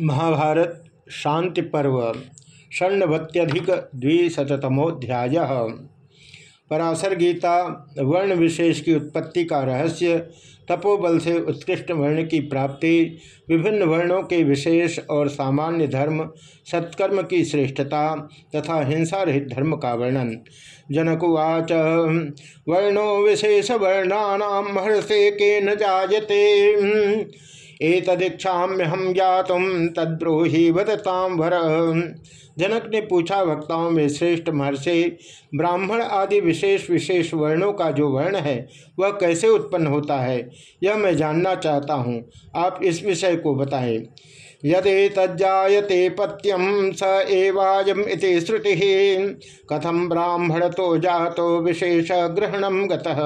महाभारत शांति पर्व, षण्णवत्यधिक द्विशतमोध्याय पराशर गीता वर्ण विशेष की उत्पत्ति का रहस्य, तपोबल से उत्कृष्ट वर्ण की प्राप्ति, विभिन्न वर्णों के विशेष और सामान्य धर्म, सत्कर्म की श्रेष्ठता तथा हिंसा रहित धर्म का वर्णन। जनकुवाच वर्णो विशेष वर्णानाम हर्षे के न जायते। एतदीक्षाम्य हम ज्ञातुम तद्रोही वदताम भर जनक ने पूछा, वक्ताओं में श्रेष्ठ महर्षि, ब्राह्मण आदि विशेष विशेष वर्णों का जो वर्ण है, वह कैसे उत्पन्न होता है? यह मैं जानना चाहता हूँ। आप इस विषय को बताएँ। यदि तज्जाते पत्यम स एवायम श्रुति। कथम ब्राह्मण तो जातो विशेष ग्रहणम गतः।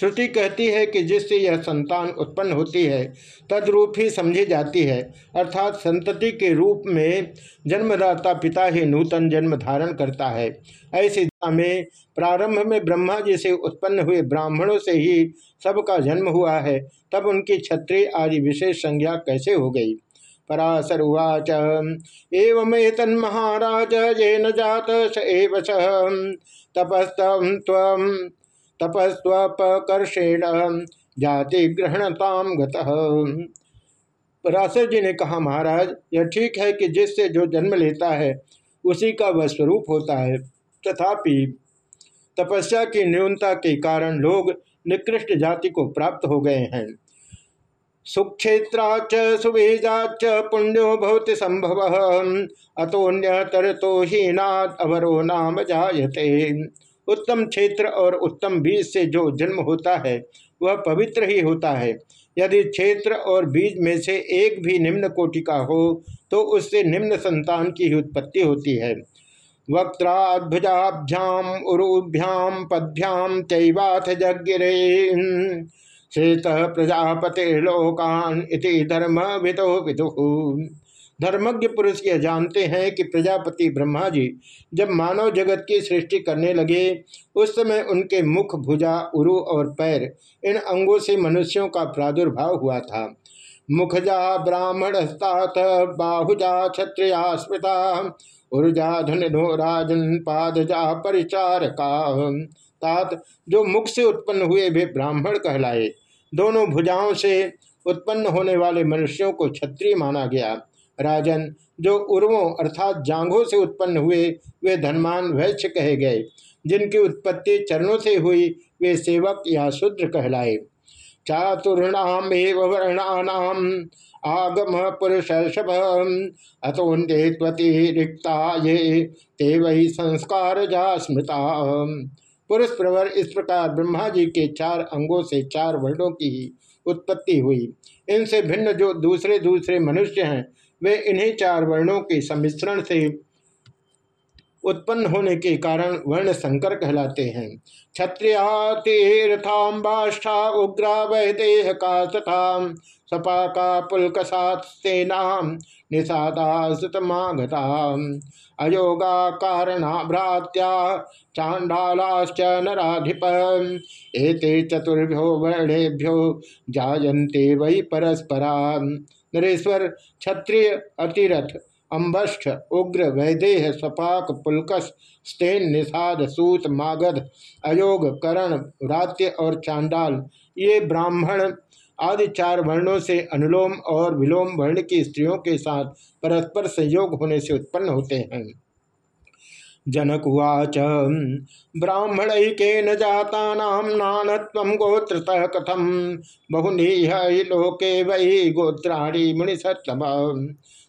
श्रुति कहती है कि जिससे यह संतान उत्पन्न होती है, तद्रूप ही समझी जाती है। अर्थात संतति के रूप में जन्मदाता पिता ही नूतन जन्म धारण करता है। ऐसी में प्रारंभ में ब्रह्मा जी से उत्पन्न हुए ब्राह्मणों से ही सबका जन्म हुआ है, तब उनकी क्षत्रिय आदि विशेष संज्ञा कैसे हो गई? पराशर उवाच एवमेतन्महाराज येन जात स एव स। तपस्तम तपस्वपकर्षेण जाति ग्रहणताम गतः। पराशर जी ने कहा, महाराज, यह ठीक है कि जिससे जो जन्म लेता है, उसी का वह स्वरूप होता है। तथापि तपस्या की न्यूनता के कारण लोग निकृष्ट जाति को प्राप्त हो गए हैं। सुक्षेत्राच सुबीजाच पुण्यो भवति संभव। अतोन्य तरतो हीनाद अवरो नाम जायते। उत्तम क्षेत्र और उत्तम बीज से जो जन्म होता है, वह पवित्र ही होता है। यदि क्षेत्र और बीज में से एक भी निम्न कोटि का हो तो उससे निम्न संतान की ही उत्पत्ति होती है। वक्त्राभुजाभ्याम उरुभ्याम पद्भ्याम चैवाथ जगिरे श्रेत प्रजापति लोकान इति धर्म विदो विदु। धर्मज्ञ पुरुष यह जानते हैं कि प्रजापति ब्रह्मा जी जब मानव जगत की सृष्टि करने लगे, उस समय उनके मुख, भुजा, उरु और पैर इन अंगों से मनुष्यों का प्रादुर्भाव हुआ था। मुखजा ब्राह्मण बाहुजा क्षत्रिया स्मृता, उर्जा धन राजन पादजा परिचारका। तात, जो मुख से उत्पन्न हुए वे ब्राह्मण कहलाए। दोनों भुजाओं से उत्पन्न होने वाले मनुष्यों को क्षत्रिय माना गया। राजन, जो उर्वों अर्थात जांघों से उत्पन्न हुए, वे धनमान वैश्य कहे गए। जिनकी उत्पत्ति चरणों से हुई, वे सेवक या शूद्र कहलाए। चातुर्णाम वर्णानाम, आगम पुरुष अतोन्देत्वति रिक्ता ये ते वही संस्कार जा स्मृता पुरुष प्रवर इस प्रकार ब्रह्मा जी के चार अंगों से चार वर्णों की ही उत्पत्ति हुई। इनसे भिन्न जो दूसरे दूसरे मनुष्य हैं, वे इन्हीं चार वर्णों के सम्मिश्रण से उत्पन्न होने के कारण वर्ण संकर कहलाते हैं। क्षत्रियातीर्थाम्बाष्ठा उग्रा वैदेह का तथा सपा का पुलक सात सेना निषादा अयोगा कारणा भ्रात्या चांडालाश्च नराधिप एते चतुर्भ्यो वर्णेभ्यो जायन्ते वै परस्परा नरेश्वर, क्षत्रिय अतिरथ अम्बष्ठ, उग्र वैदेह, सपाक, पुलकस, स्तेन, निषाद, सूत, मागध, अयोग, करण, रात्य और चांडाल। ये ब्राह्मण आदि चार वर्णों से अनुलोम और विलोम वर्ण की स्त्रियों के साथ परस्पर संयोग होने से उत्पन्न होते हैं। जनक जनकुवाच ब्राह्मण के न जाता नाम नानत्व गोत्रतः कथम बहुनी लोके वही गोत्राणी मुनिसत्तम।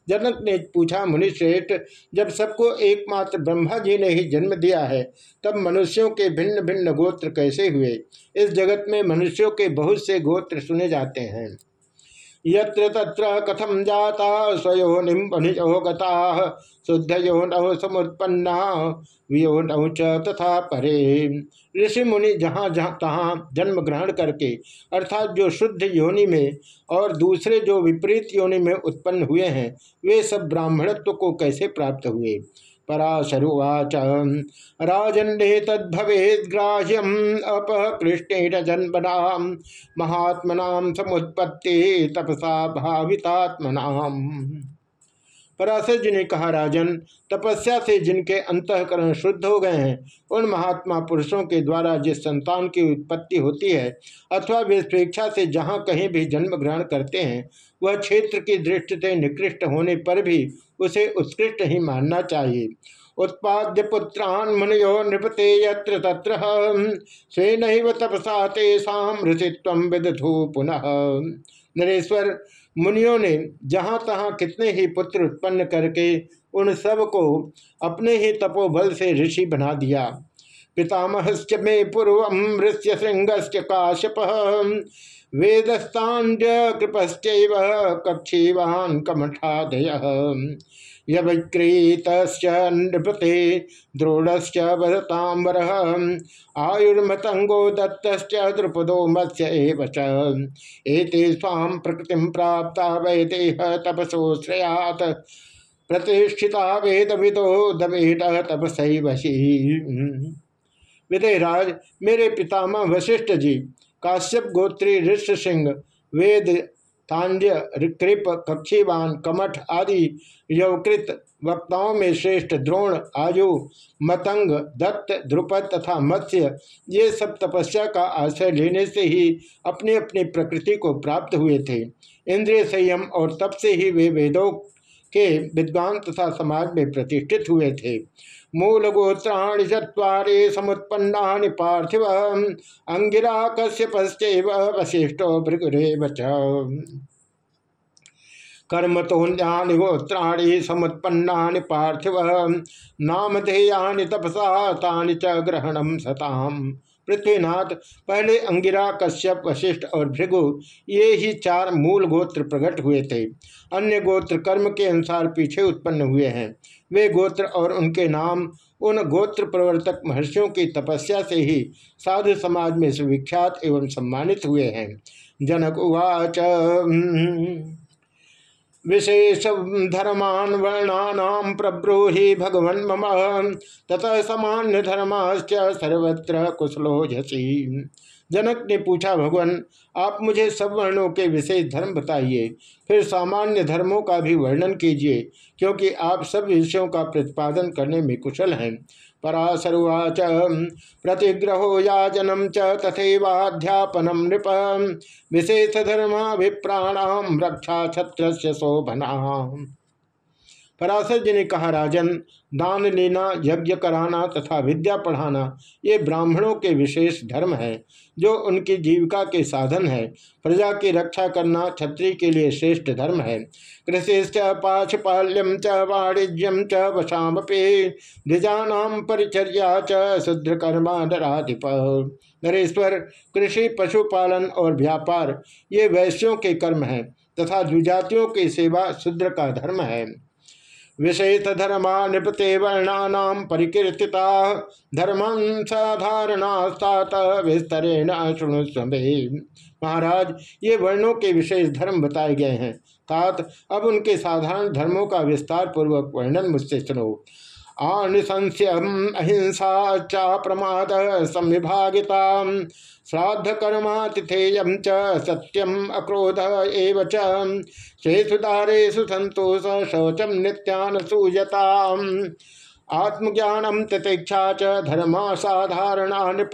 जनक ने पूछा मुनिश्रेष्ठ जब सबको एकमात्र ब्रह्मा जी ने ही जन्म दिया है, तब मनुष्यों के भिन्न भिन्न गोत्र कैसे हुए? इस जगत में मनुष्यों के बहुत से गोत्र सुने जाते हैं। यत्र तत्र कथम जाता स्वयोनिजो गता शुद्ध नव समुत्पन्ना वियोनौ च तथा परे। ऋषि मुनि जहाँ जहाँ तहाँ जन्म ग्रहण करके, अर्थात जो शुद्ध योनि में और दूसरे जो विपरीत योनि में उत्पन्न हुए हैं, वे सब ब्राह्मणत्व को कैसे प्राप्त हुए? पराशरुवाच राजन्ने तद्भवेद्ग्राह्यम अपकृष्णेन जन्मना महात्मना समुत्पत्ति, तपसा भावितात्मना पराशर जी ने कहा, राजन, तपस्या से जिनके अंतकरण शुद्ध हो गए हैं, उन महात्मा पुरुषों के द्वारा जिस संतान की उत्पत्ति होती है, अथवा वे स्वेच्छा से जहाँ कहीं भी जन्म ग्रहण करते हैं, वह क्षेत्र की दृष्टि से निकृष्ट होने पर भी उसे उत्कृष्ट ही मानना चाहिए। उत्पाद्य पुत्रान मुनयो नृपते यत्र तत्र। स्वेन तपसा तेषा ऋषित्व विदधु पुनः। नरेश्वर, मुनियों ने जहाँ तहाँ कितने ही पुत्र उत्पन्न करके उन सबको अपने ही तपोबल से ऋषि बना दिया। पितामहश्च मे पूर्व ऋष्य श्रृंगश्च काश्यप। वेदस्तांज कृपश्च कक्षीवान कमठादय। यवक्रीत नृपते द्रोणश्च वरतांबर आयुर्मतंगो दत्त द्रुपदो मत्स्य स्वाम प्रकृति प्राप्त वैदेह तपसो श्रेयात। प्रतिष्ठिता वेद विदो दवेद तपसई वशी विदयराज मेरे पितामह वशिष्ठ जी, काश्यप गोत्री ऋष सिंह, वेद तांड्य, कृप कक्षीवान कमठ आदि यवकृत वक्ताओं में श्रेष्ठ द्रोण आयु मतंग, दत्त ध्रुपद तथा मत्स्य, ये सब तपस्या का आश्रय लेने से ही अपनी अपनी प्रकृति को प्राप्त हुए थे। इंद्रिय संयम और तप से ही वे वेदों के विद्वान तथा समाज में प्रतिष्ठित हुए थे। मूल गोत्राणि चुरी समुत्पन्ना पार्थिव अंगिरा कश्यपश्चैव वशिष्ठो भृगुरेव कर्म तोन्यानि गोत्राणि समुत्पन्ना पार्थिव नामधेयानि तपसा तानि च ग्रहणम सताम। पृथ्वीनाथ, पहले अंगिरा, कश्यप, वशिष्ठ और भृगु, ये ही चार मूल गोत्र प्रकट हुए थे। अन्य गोत्र कर्म के अनुसार पीछे उत्पन्न हुए हैं। वे गोत्र और उनके नाम उन गोत्र प्रवर्तक महर्षियों की तपस्या से ही साधु समाज में सुविख्यात एवं सम्मानित हुए हैं। जनक उवाच। विशेष धर्मान वर्णा प्रब्रूहि भगवन मम। ततः सामान्य धर्माश्च सर्वत्र कुशलो झसी जनक ने पूछा, भगवान, आप मुझे सब वर्णों के विशेष धर्म बताइए, फिर सामान्य धर्मों का भी वर्णन कीजिए, क्योंकि आप सब विषयों का प्रतिपादन करने में कुशल हैं। पराशरुवाच। प्रतिग्रहो याजनम च तथैवाध्यापनम नृप। विशेष धर्माभिप्राणाम रक्षा छत्र शोभना पराशर जी ने कहा, राजन, दान लेना, यज्ञ कराना तथा विद्या पढ़ाना, ये ब्राह्मणों के विशेष धर्म है, जो उनकी जीविका के साधन है। प्रजा की रक्षा करना क्षत्रिय के लिए श्रेष्ठ धर्म है। कृषिश्च पाशपाल्यम च वाणिज्यम च, वशामपे द्विजानाम परिचर्या च, शुद्र कर्मा नराधिप नरेश्वर, कृषि, पशुपालन और व्यापार, ये वैश्यों के कर्म हैं तथा द्विजातियों की सेवा शुद्र का धर्म है। विशेष धर्मा नृपते वर्णा परिकीर्तिता। धर्म साधारणास्तात विस्तरेण शुणुस्व महाराज, ये वर्णों के विशेष धर्म बताए गए हैं। तात, अब उनके साधारण धर्मों का विस्तार पूर्वक वर्णन मुझसे सुनो। आनिशंस्यम अहिंसा चा प्रमाद संविभागिता श्राद्ध कर्मातिथेयम च सत्यम अक्रोध एव चेसुदारेशु संतोष शौचम नित्यान सूयता आत्मज्ञानम तितिक्षा च धर्मा साधारणा नृप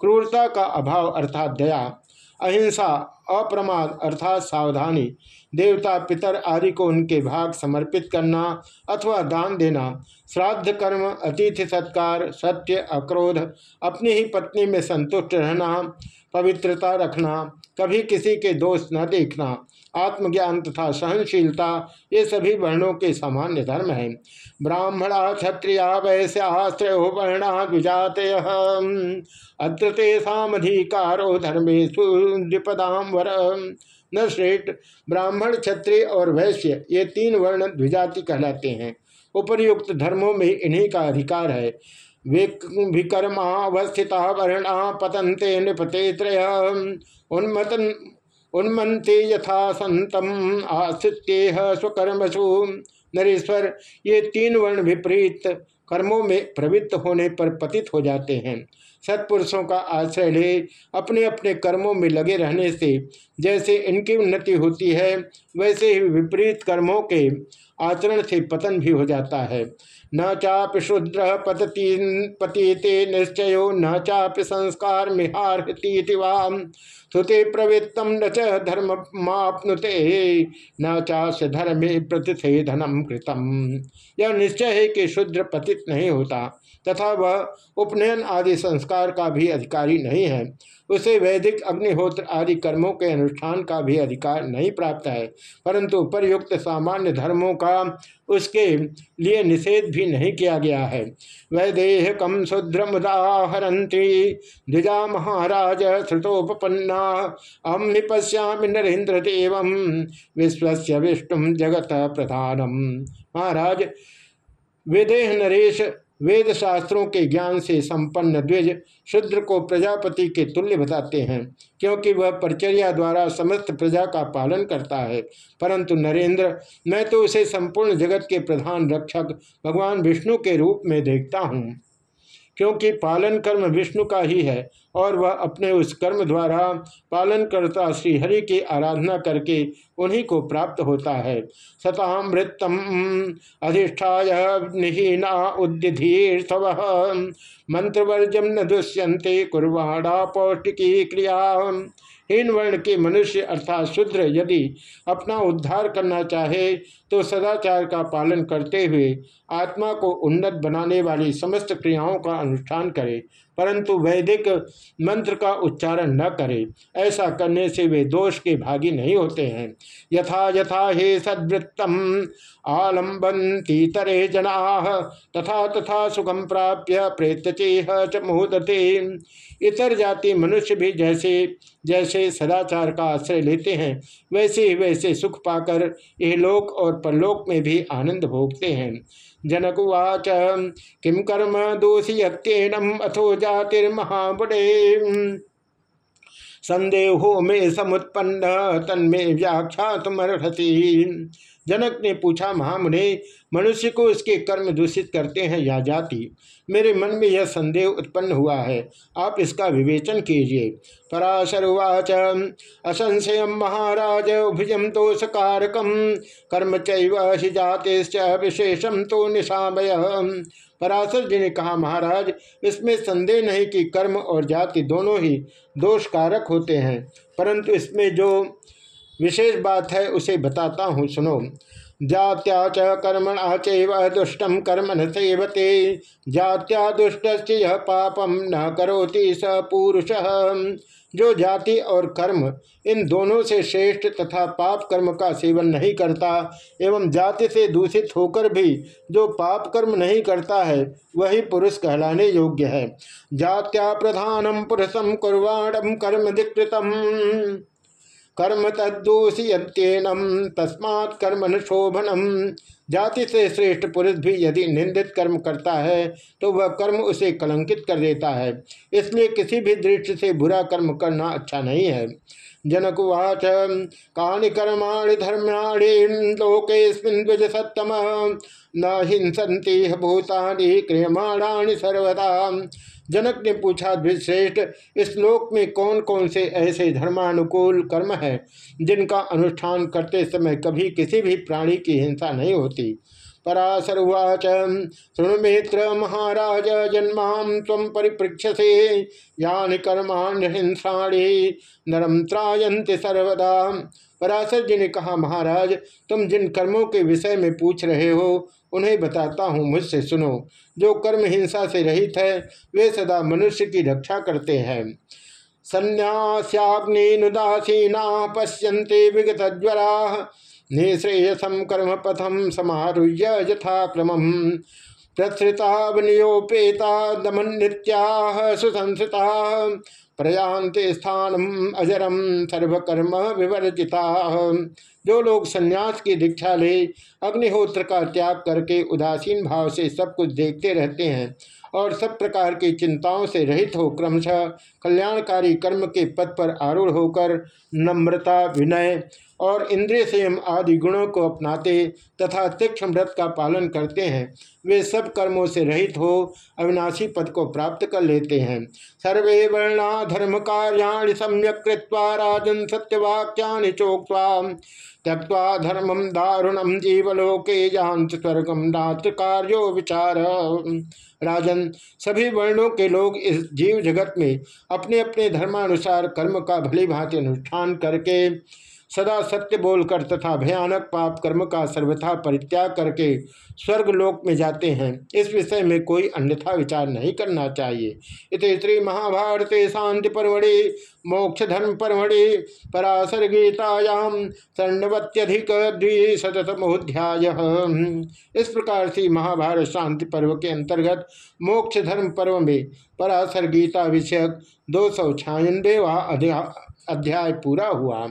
क्रूरता का अभाव अर्थात दया, अहिंसा अप्रमाद अर्थात सावधानी देवता पितर आदि को उनके भाग समर्पित करना अथवा दान देना, श्राद्ध कर्म, अतिथि सत्कार, सत्य अक्रोध, अपनी ही पत्नी में संतुष्ट रहना, पवित्रता रखना, कभी किसी के दोष न देखना, आत्मज्ञान तथा सहनशीलता, ये सभी वर्णों के सामान्य धर्म हैं। ब्राह्मणा क्षत्रिया वैश्यास्त्रो वर्णा द्विजात अत्र तेषाधिकारो न श्रेष्ठ, ब्राह्मण, क्षत्रिय और वैश्य, ये तीन वर्ण द्विजाति कहलाते हैं। उपर्युक्त धर्मों में इन्हीं का अधिकार है। विकर्मा विकर्मावस्थिता वर्णा पतंते नृपते त्रय उन्मतन उन्मंते यथा संतम आश्रित्येह स्वकर्मसु। नरेश्वर, ये तीन वर्ण विपरीत कर्मों में प्रवृत्त होने पर पतित हो जाते हैं। सत्पुरुषों का आश्रय ले अपने अपने कर्मों में लगे रहने से जैसे इनकी उन्नति होती है, वैसे ही विपरीत कर्मों के आचरण से पतन भी हो जाता है। न चाप शुद्र पतती पतीते निश्चय, न चाप संस्कार मिहारती श्रुति प्रवृत्तम न च धर्म मापनुते न चाश धर्मे प्रतिथे धनम कृतम। यह निश्चय है कि शुद्र पतित नहीं होता, तथा वह उपनयन आदि संस्कार का भी अधिकारी नहीं है। उसे वैदिक अग्निहोत्र आदि कर्मों के अनुष्ठान का भी अधिकार नहीं प्राप्त है, परंतु उपरयुक्त सामान्य धर्मों का उसके लिए निषेध भी नहीं किया गया है। वैदेह कम शुद्र मुदाहरती द्विजा महाराज श्रुतोपन्ना अम निपश्यामि नरेन्द्र देव विश्व विष्णु जगत प्रधानम महाराज वेदेह नरेश वेद शास्त्रों के ज्ञान से संपन्न द्विज शुद्र को प्रजापति के तुल्य बताते हैं, क्योंकि वह परिचर्या द्वारा समस्त प्रजा का पालन करता है। परंतु नरेंद्र, मैं तो उसे संपूर्ण जगत के प्रधान रक्षक, भगवान विष्णु के रूप में देखता हूँ। क्योंकि पालन कर्म विष्णु का ही है और वह अपने उस कर्म द्वारा पालन करता श्रीहरि की आराधना करके उन्हीं को प्राप्त होता है। सतामृतम अधिष्ठाय निहीना उद्धिधीर्षव मंत्रवर्जम न दुष्यंते कुर्वाणा पौष्टिकी क्रिया। हीन वर्ण के मनुष्य अर्थात शूद्र यदि अपना उद्धार करना चाहे तो सदाचार का पालन करते हुए आत्मा को उन्नत बनाने वाली समस्त क्रियाओं का अनुष्ठान करे। परंतु वैदिक मंत्र का उच्चारण न करे। ऐसा करने से वे दोष के भागी नहीं होते हैं। यथा यथा हे सद्वृत्तम आलम्बंती तरे जना, तथा तथा सुखम प्राप्य प्रेतचेह च मुहूर्ते इतर जाति मनुष्य भी जैसे जैसे सदाचार का आश्रय लेते हैं, वैसे ही वैसे सुख पाकर यह लोक और परलोक में भी आनंद भोगते हैं। जनकुवाच किम कर्म दोषीयत्येनम? अथो जातिर्महाबुढ़े संदेहो में समुत्पन्न तन्मे व्याख्या तुमर्हति जनक ने पूछा, महामुने, मनुष्य को उसके कर्म दूषित करते हैं या जाति? मेरे मन में यह संदेह उत्पन्न हुआ है। आप इसका विवेचन कीजिए। पराशरुवाच असंशय महाराज भुजम दोषकारकम कर्म चि जाते विशेषम तो निशामय। पराशर जी ने कहा, महाराज, इसमें संदेह नहीं कि कर्म और जाति दोनों ही दोषकारक होते हैं, परंतु इसमें जो विशेष बात है, उसे बताता हूँ, सुनो। जात्या च कर्मणा चैव दुष्टम कर्म न सेवते। जात्या दुष्ट यह पापम न करोति स पुरुष। जो जाति और कर्म, इन दोनों से श्रेष्ठ तथा पाप कर्म का सेवन नहीं करता, एवं जाति से दूषित होकर भी जो पाप कर्म नहीं करता है, वही पुरुष कहलाने योग्य है। जात्या प्रधानम पुरुषम कुर्वाणम कर्म धिकृतम कर्म तदोषियत्येनम तस्मात् कर्म शोभनम जाति से श्रेष्ठ पुरुष भी यदि निंदित कर्म करता है तो वह कर्म उसे कलंकित कर देता है। इसलिए किसी भी दृष्टि से बुरा कर्म करना अच्छा नहीं है। जनकुवाच, कानि कर्माणि धर्माणि लोकेस्मिन् सत्तम। न हिंसती भूतानि, क्रियमाणानि सर्वदा। जनक ने पूछा द्विश्रेष्ठ इस लोक में कौन कौन से ऐसे धर्मानुकूल कर्म हैं, जिनका अनुष्ठान करते समय कभी किसी भी प्राणी की हिंसा नहीं होती? पराशरुवाच। शृणुमित्र महाराज, जन्मा तम परिपृक्षसे यान कर्माण्यहिंसाणी नरम त्रायंत सर्वदा। पराशर जी ने कहा, महाराज, तुम जिन कर्मों के विषय में पूछ रहे हो, उन्हें बताता हूँ, मुझसे सुनो। जो कर्म हिंसा से रहित है, वे सदा मनुष्य की रक्षा करते हैं। संन्यास्याग्निनुदासीना पश्यन्ते विगत ज्वरा निश्रेयसम कर्म पथम समारुह्य यथाक्रम। प्रसृतावनियोपेता दमन नित्या सुसंसृता। प्रयांते स्थानम अजरम सर्वकर्म विवर्जिता। जो लोग संन्यास की दीक्षा ले, अग्निहोत्र का त्याग करके उदासीन भाव से सब कुछ देखते रहते हैं और सब प्रकार की चिंताओं से रहित हो, क्रमशः कल्याणकारी कर्म के पद पर आरूढ़ होकर नम्रता विनय और इंद्रिय संयम आदि गुणों को अपनाते तथा तीक्ष्ण व्रत का पालन करते हैं। वे सब कर्मों से रहित हो, अविनाशी पद को प्राप्त कर लेते हैं। सर्वे वर्णा धर्म कार्याण सम्यक राजन सत्यवाक्या चोक्वा त्यक्वा धर्मम दारुणम जीवलोके जात स्वर्गम नात्र कार्यो विचार। राजन, सभी वर्णों के लोग इस जीव जगत में अपने अपने धर्मानुसार कर्म का भली भांति अनुष्ठान करके सदा सत्य बोलकर तथा भयानक पाप कर्म का सर्वथा परित्याग करके स्वर्ग लोक में जाते हैं। इस विषय में कोई अन्यथा विचार नहीं करना चाहिए। इत श्री महाभारत शांति परमढ़ि मोक्ष धर्म परमढ़ि पराशर गीतायाम स्वर्णवत्यधिक द्विशतमोध्याय इस प्रकार से महाभारत शांति पर्व के अंतर्गत मोक्ष धर्म पर्व में पराशर गीता विषयक दो सौ अध्याय पूरा हुआ।